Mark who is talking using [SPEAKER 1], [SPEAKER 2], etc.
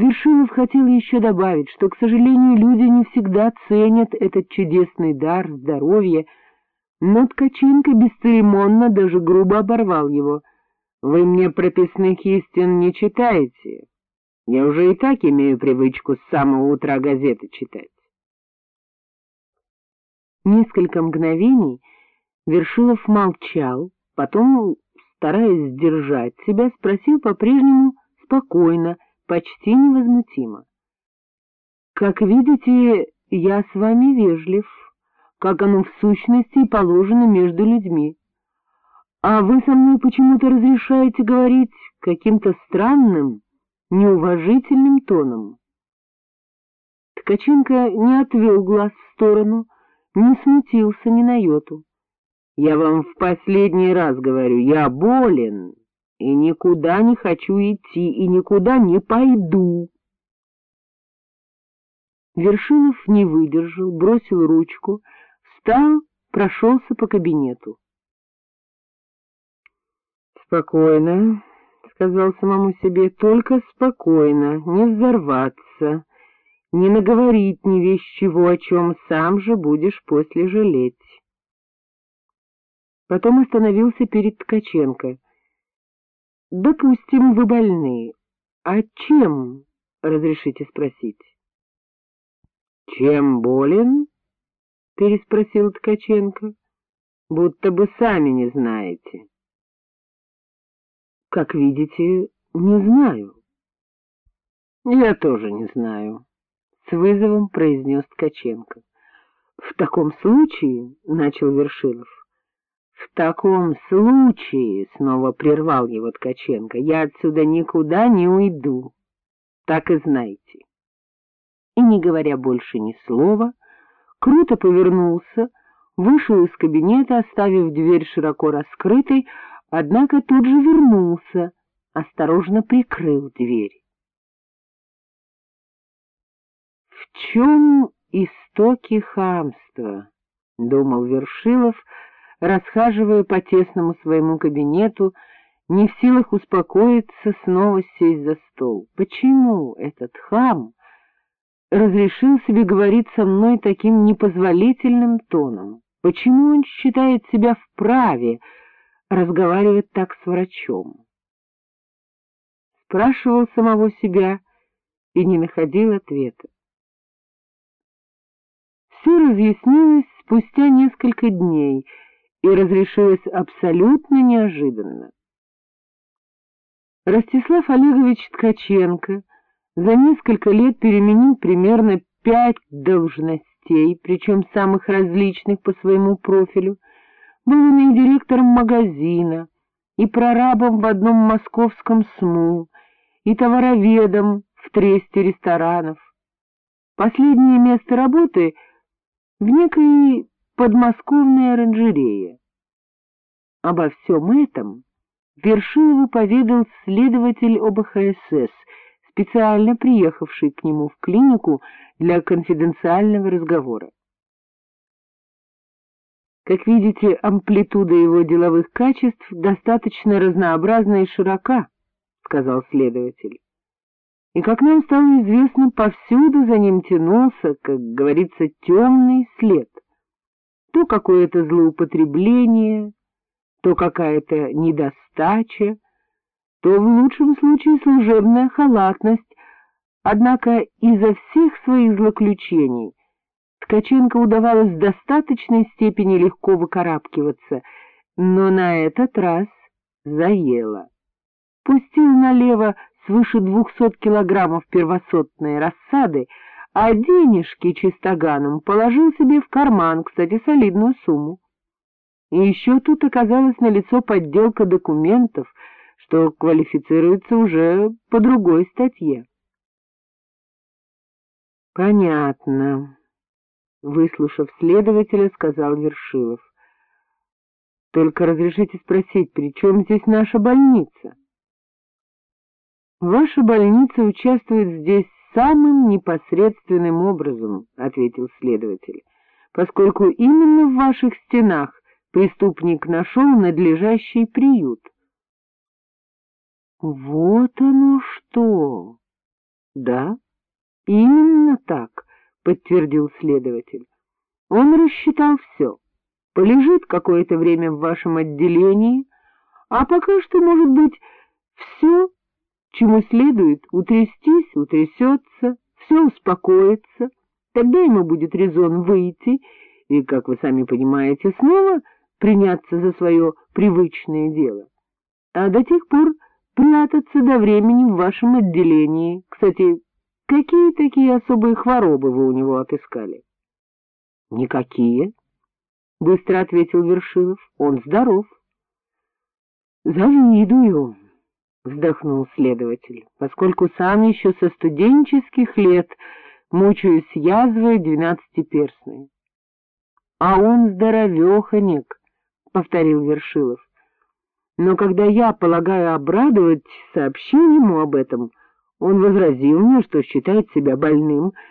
[SPEAKER 1] Вершилов хотел еще добавить, что, к сожалению, люди не всегда ценят этот чудесный дар здоровья, но Ткаченко бесцеремонно, даже грубо оборвал его. — Вы мне прописных истин не читаете. Я уже и так имею привычку с самого утра газеты читать. Несколько мгновений Вершилов молчал, потом, стараясь сдержать себя, спросил по-прежнему спокойно, почти невозмутимо. — Как видите, я с вами вежлив, как оно в сущности положено между людьми. А вы со мной почему-то разрешаете говорить каким-то странным, неуважительным тоном. Ткаченко не отвел глаз в сторону, не смутился ни на йоту. — Я вам в последний раз говорю, я болен и никуда не хочу идти, и никуда не пойду. Вершилов не выдержал, бросил ручку, встал, прошелся по кабинету. — Спокойно, — сказал самому себе, — только спокойно, не взорваться, не наговорить ни вещь чего, о чем сам же будешь после жалеть. Потом остановился перед Ткаченко —— Допустим, вы больны. А чем, разрешите спросить? — Чем болен? — переспросил Ткаченко. — Будто бы сами не знаете. — Как видите, не знаю. — Я тоже не знаю, — с вызовом произнес Ткаченко. — В таком случае, — начал Вершилов, — В таком случае, — снова прервал его Ткаченко, — я отсюда никуда не уйду, так и знайте. И, не говоря больше ни слова, круто повернулся, вышел из кабинета, оставив дверь широко раскрытой, однако тут же вернулся, осторожно прикрыл дверь. В чем истоки хамства? — думал Вершилов, — расхаживая по тесному своему кабинету, не в силах успокоиться, снова сесть за стол. Почему этот хам разрешил себе говорить со мной таким непозволительным тоном? Почему он считает себя вправе разговаривать так с врачом? Спрашивал самого себя и не находил ответа. Все разъяснилось спустя несколько дней — и разрешилось абсолютно неожиданно. Ростислав Олегович Ткаченко за несколько лет переменил примерно пять должностей, причем самых различных по своему профилю, был и директором магазина, и прорабом в одном московском СМУ, и товароведом в тресте ресторанов. Последнее место работы в некой подмосковной оранжерея. Обо всем этом Вершилову поведал следователь ОБХСС, специально приехавший к нему в клинику для конфиденциального разговора. Как видите, амплитуда его деловых качеств достаточно разнообразна и широка, — сказал следователь. И, как нам стало известно, повсюду за ним тянулся, как говорится, темный след то какое-то злоупотребление, то какая-то недостача, то в лучшем случае служебная халатность, однако изо всех своих злоключений Ткаченко удавалось в достаточной степени легко выкарабкиваться, но на этот раз заело. Пустил налево свыше двухсот килограммов первосортной рассады, а денежки чистоганом положил себе в карман, кстати, солидную сумму. И еще тут оказалась налицо подделка документов, что квалифицируется уже по другой статье. — Понятно, — выслушав следователя, сказал Вершилов. — Только разрешите спросить, при чем здесь наша больница? — Ваша больница участвует здесь самым непосредственным образом, — ответил следователь, — поскольку именно в ваших стенах преступник нашел надлежащий приют. — Вот оно что! — Да, именно так, — подтвердил следователь. Он рассчитал все. Полежит какое-то время в вашем отделении, а пока что, может быть, все, чему следует утрястись, утрясется, все успокоится, тогда ему будет резон выйти и, как вы сами понимаете, снова приняться за свое привычное дело. А до тех пор прятаться до времени в вашем отделении. Кстати, какие такие особые хворобы вы у него отыскали? — Никакие, — быстро ответил Вершилов. — Он здоров. — Завидую, — вздохнул следователь, — поскольку сам еще со студенческих лет мучаюсь язвой двенадцатиперстной. — А он здоровеханик, — повторил Вершилов. Но когда я, полагаю, обрадовать, сообщил ему об этом, он возразил мне, что считает себя больным, —